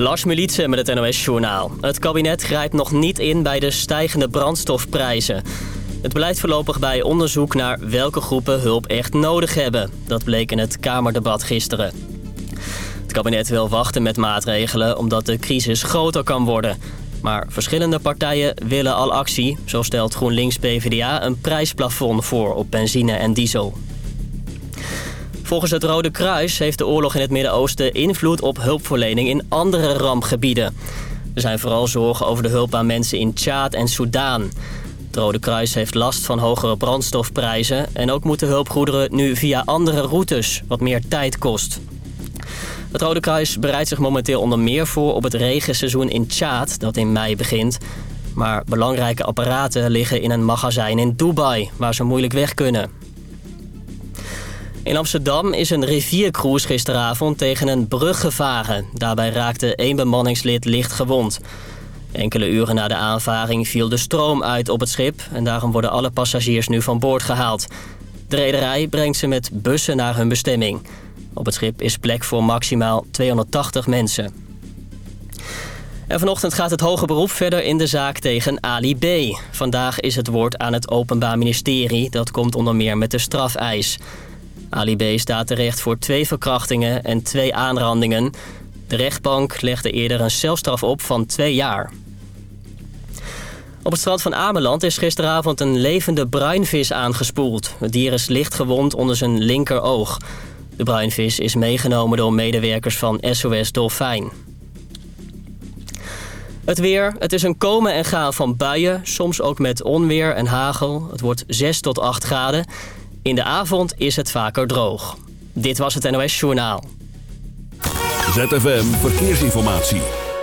Lars Militsen met het NOS-journaal. Het kabinet grijpt nog niet in bij de stijgende brandstofprijzen. Het blijft voorlopig bij onderzoek naar welke groepen hulp echt nodig hebben. Dat bleek in het Kamerdebat gisteren. Het kabinet wil wachten met maatregelen omdat de crisis groter kan worden. Maar verschillende partijen willen al actie. Zo stelt GroenLinks-PVDA een prijsplafond voor op benzine en diesel. Volgens het Rode Kruis heeft de oorlog in het Midden-Oosten invloed op hulpverlening in andere rampgebieden. Er zijn vooral zorgen over de hulp aan mensen in Tjaad en Soudaan. Het Rode Kruis heeft last van hogere brandstofprijzen... en ook moeten hulpgoederen nu via andere routes, wat meer tijd kost. Het Rode Kruis bereidt zich momenteel onder meer voor op het regenseizoen in Tjaad... dat in mei begint. Maar belangrijke apparaten liggen in een magazijn in Dubai... waar ze moeilijk weg kunnen. In Amsterdam is een riviercruise gisteravond tegen een brug gevaren. Daarbij raakte één bemanningslid licht gewond. Enkele uren na de aanvaring viel de stroom uit op het schip... en daarom worden alle passagiers nu van boord gehaald. De rederij brengt ze met bussen naar hun bestemming. Op het schip is plek voor maximaal 280 mensen. En vanochtend gaat het hoge beroep verder in de zaak tegen Ali B. Vandaag is het woord aan het Openbaar Ministerie. Dat komt onder meer met de strafeis. Ali B. staat terecht voor twee verkrachtingen en twee aanrandingen. De rechtbank legde eerder een celstraf op van twee jaar. Op het strand van Ameland is gisteravond een levende bruinvis aangespoeld. Het dier is licht gewond onder zijn linkeroog. De bruinvis is meegenomen door medewerkers van SOS Dolfijn. Het weer. Het is een komen en gaan van buien. Soms ook met onweer en hagel. Het wordt 6 tot 8 graden. In de avond is het vaker droog. Dit was het NOS Journaal. ZFM Verkeersinformatie.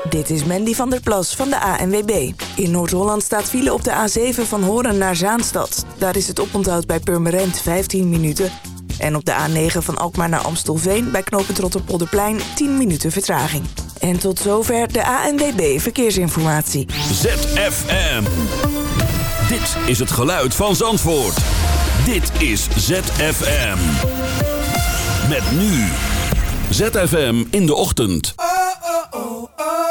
Dit is Mandy van der Plas van de ANWB. In Noord-Holland staat file op de A7 van Horen naar Zaanstad. Daar is het oponthoud bij Purmerend 15 minuten. En op de A9 van Alkmaar naar Amstelveen bij knooppunt Rotterpolderplein 10 minuten vertraging. En tot zover de ANWB Verkeersinformatie. ZFM. Dit is het geluid van Zandvoort. Dit is ZFM. Met nu. ZFM in de ochtend. Oh, oh, oh,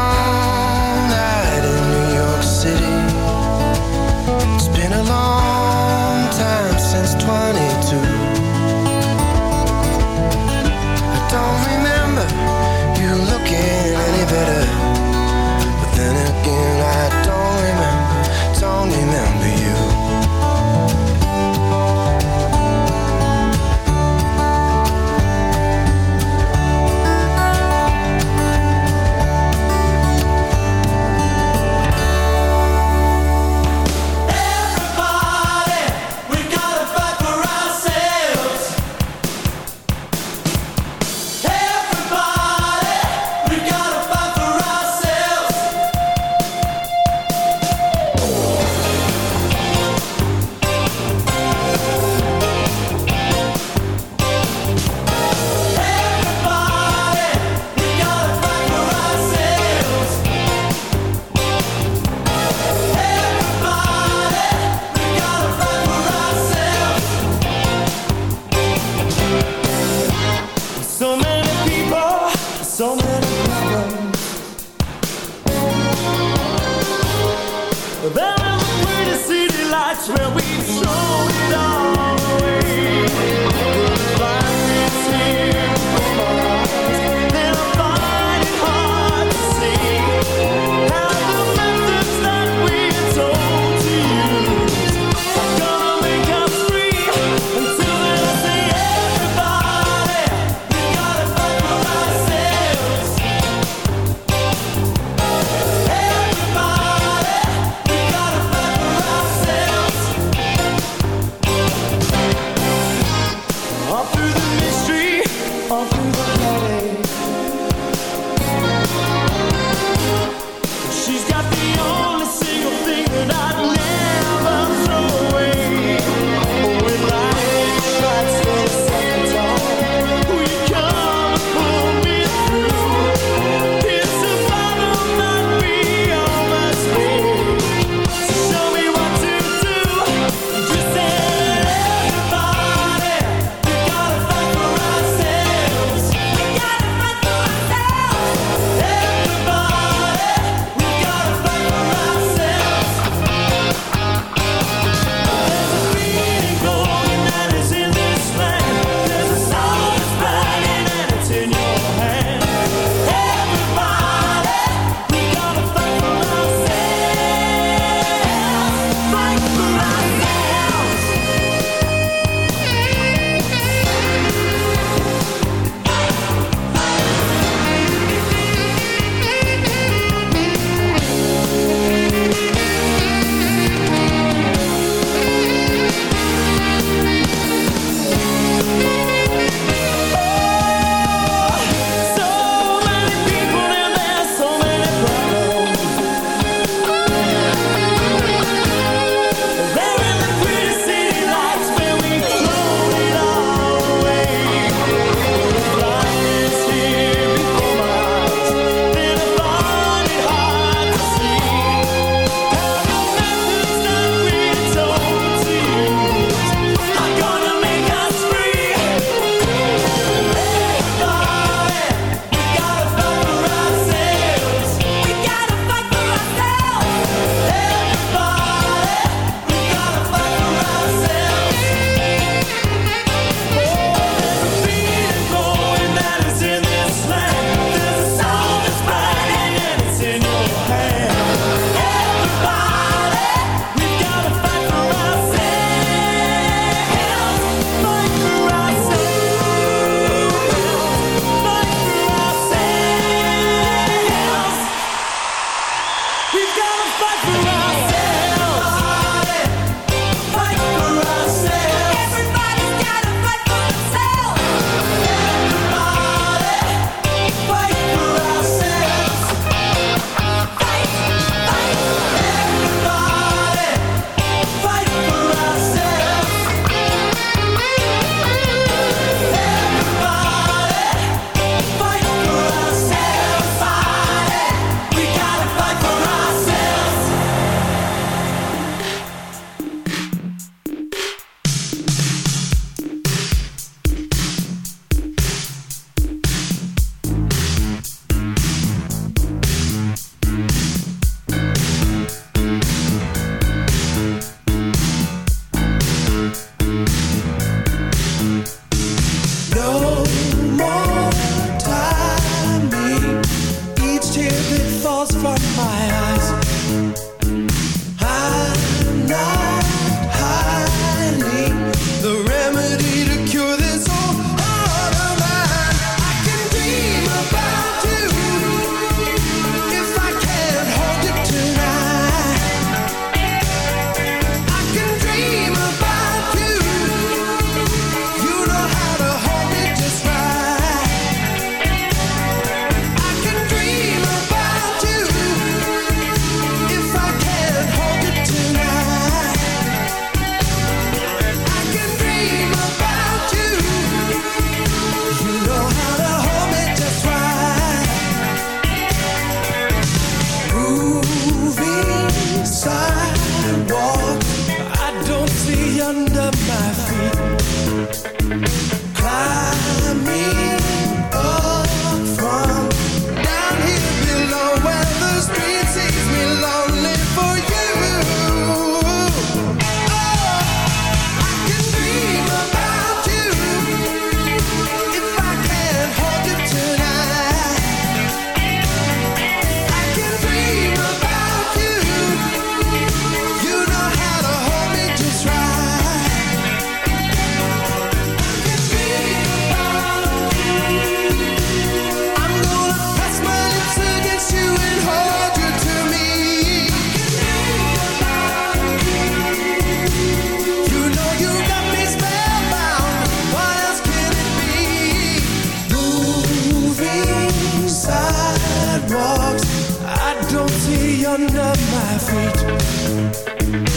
Where we under my feet.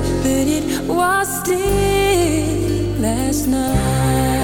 But it was still last night.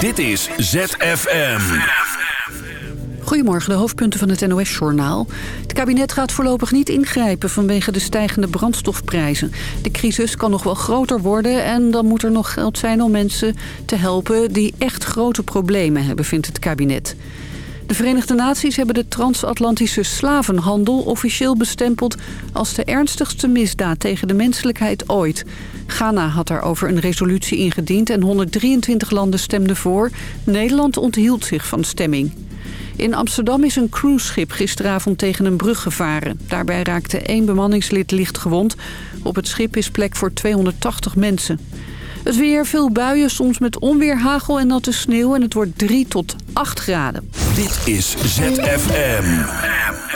Dit is ZFM. Goedemorgen, de hoofdpunten van het NOS-journaal. Het kabinet gaat voorlopig niet ingrijpen vanwege de stijgende brandstofprijzen. De crisis kan nog wel groter worden en dan moet er nog geld zijn om mensen te helpen... die echt grote problemen hebben, vindt het kabinet. De Verenigde Naties hebben de transatlantische slavenhandel officieel bestempeld als de ernstigste misdaad tegen de menselijkheid ooit. Ghana had daarover een resolutie ingediend en 123 landen stemden voor. Nederland onthield zich van stemming. In Amsterdam is een cruiseschip gisteravond tegen een brug gevaren. Daarbij raakte één bemanningslid licht gewond. Op het schip is plek voor 280 mensen. Het weer, veel buien, soms met onweer, hagel en natte sneeuw... en het wordt 3 tot 8 graden. Dit is ZFM.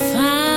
find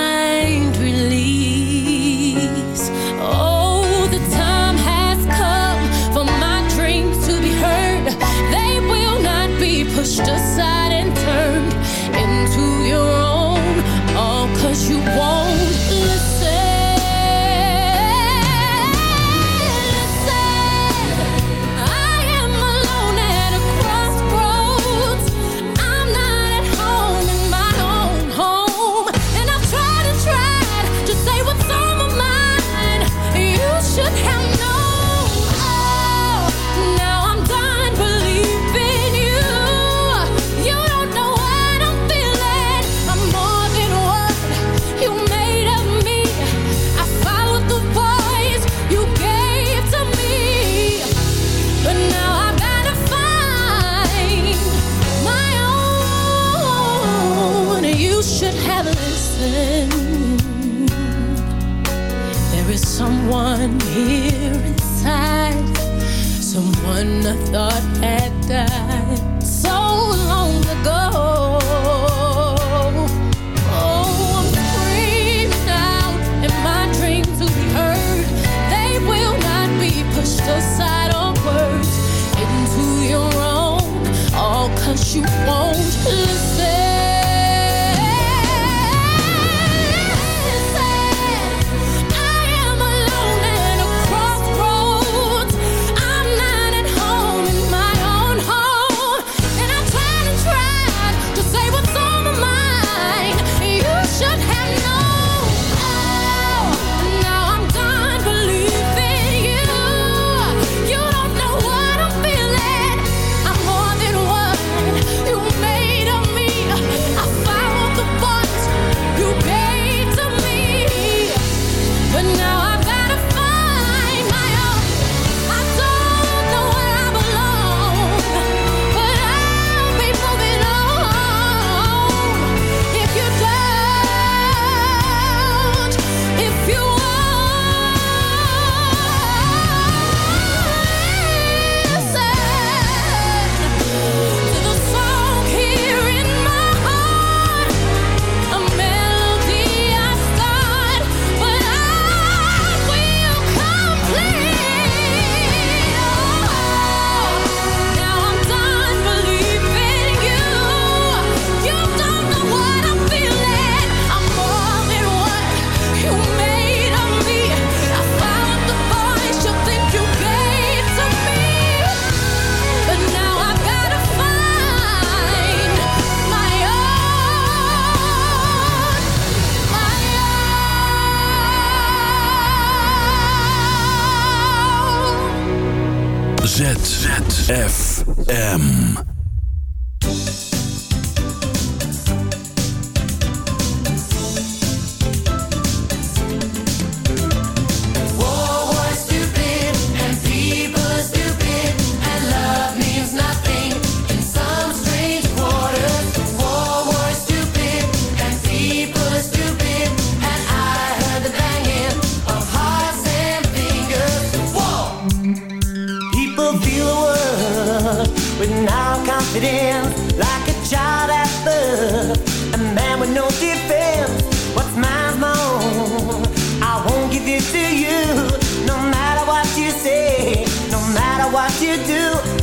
what you do.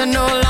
to no longer